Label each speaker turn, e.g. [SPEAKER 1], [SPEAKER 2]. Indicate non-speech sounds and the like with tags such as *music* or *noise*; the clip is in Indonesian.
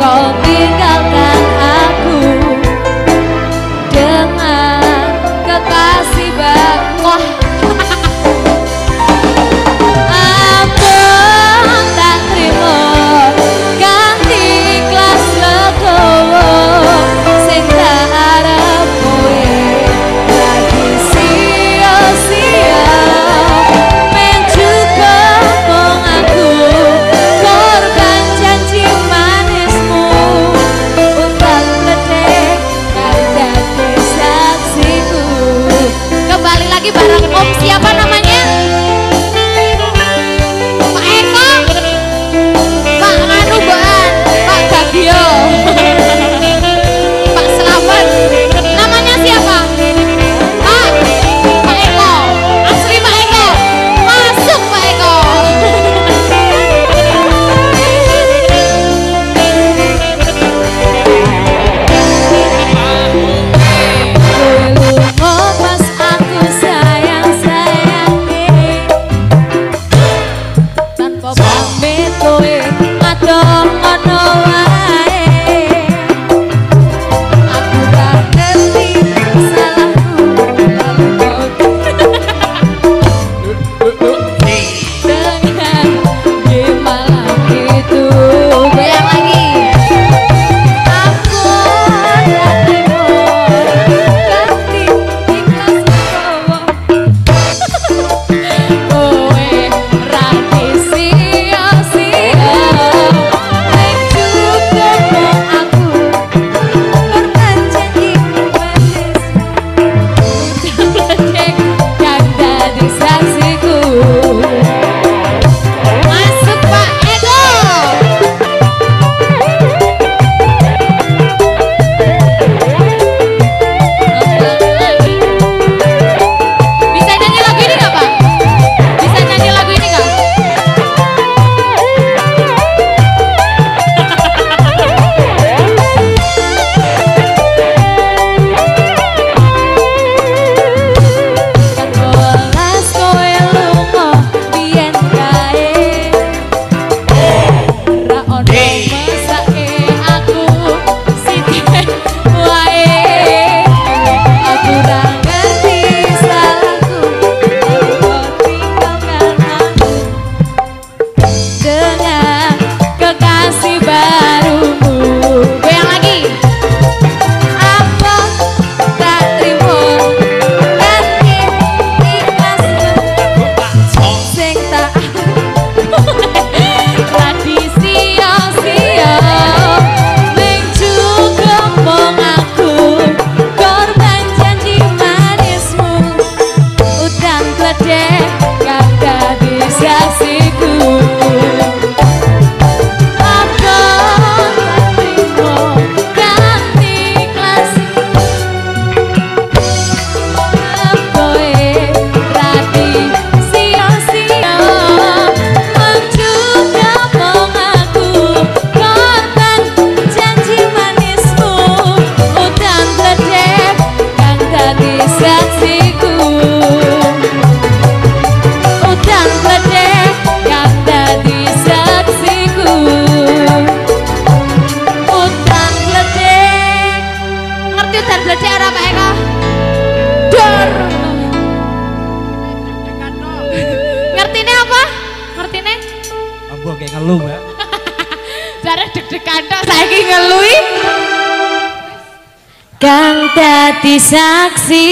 [SPEAKER 1] God be dan blecek ora Pak Eko. Dor. Ngertine apa? Ngertine?
[SPEAKER 2] Ambo kayak ngeluh, Mbak. *laughs*
[SPEAKER 1] Jare deg-degan tok saiki ngelui. Kang dadi saksi